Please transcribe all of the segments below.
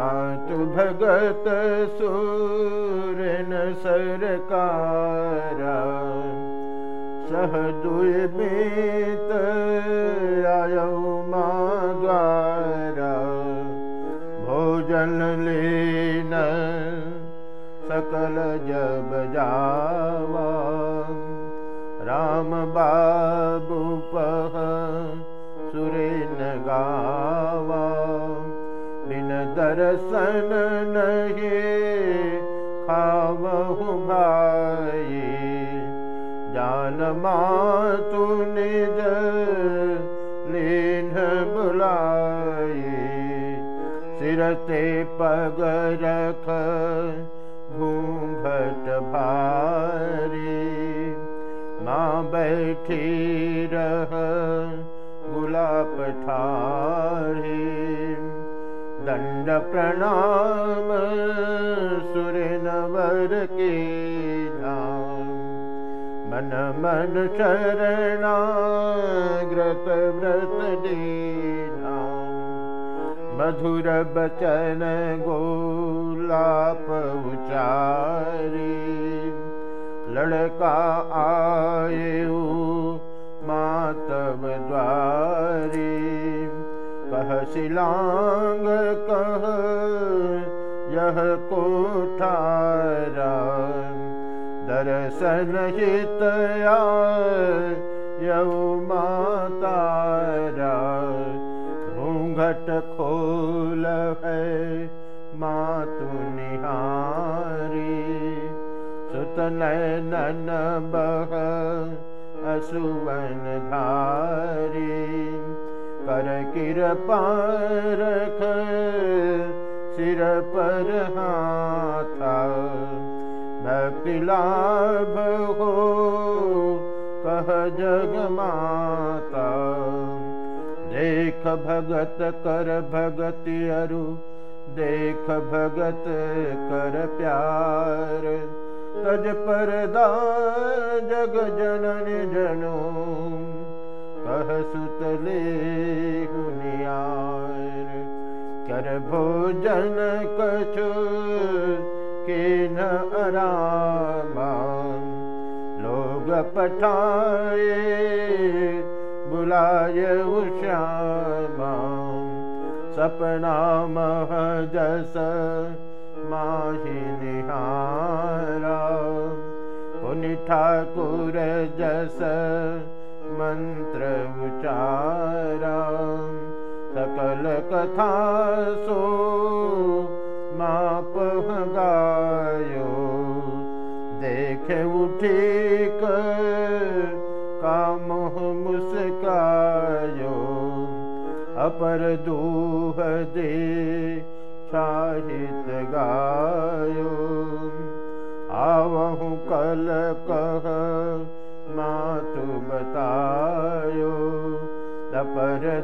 भगत सुरन सरकार। सह दुर्मित आयो मागारा भोजन लेन सकल जब जावा। बाबू पह सुरेन दर्शन नहीं खावहु भाई। जान मातु निज लीन बुलाई। सिरते पग रख घूंघट भारी। माँ बैठी रह गुलाब ठारी दण्ड प्रणाम सुरनवर के नाम मन मन शरणाग्रत व्रत दीना मधुर बचन गोलाप उचारी लड़का आये मातव द्वारी कह शिलांग कह यह कोठारा। दर्शन हितया यौ है मातु निहारी। नैनन बह असुवन धारी कर किरपारख सिर पर हाथा। भक्ति लाभ हो कह जग माता। देख भगत कर भगति अरु देख भगत कर प्यार। तज परदा जग जनन जनो सुतले हुनियार कर भोजन कछु के न आरामा लोग पठाए बुलाय उश्यामा सपना मह जस माही निहारा। पुनि ठाकुर जस मंत्र उचारा सकल कथा सो माप मुस्कायो। अपर दूह दे साहित गायो। आवहु कल कह मातु बतायो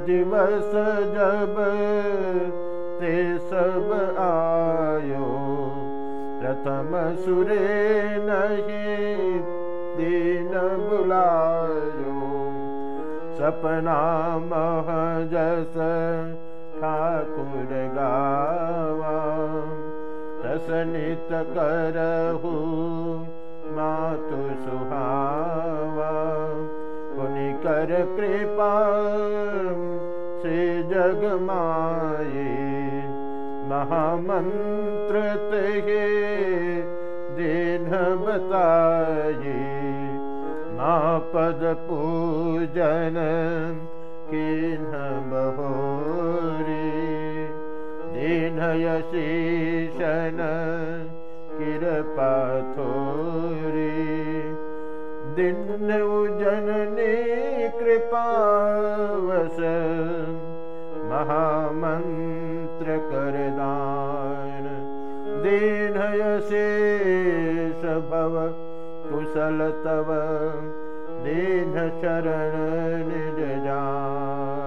दिवस जब ते सब आयो प्रथम सुरे नहीं दीन बुलायो। सपना मह जस ठाकुर गावा रसनित करहु मातु पुनि कृपा से जग माये महामंत्र ते दिन बताये माँ पद पूजन किन बहोरी दीन यशीशन कृपाथोरी दिन उजननी महामन्त्र करदान दीनयशेष भव कुशल तव दीन शरण निज जान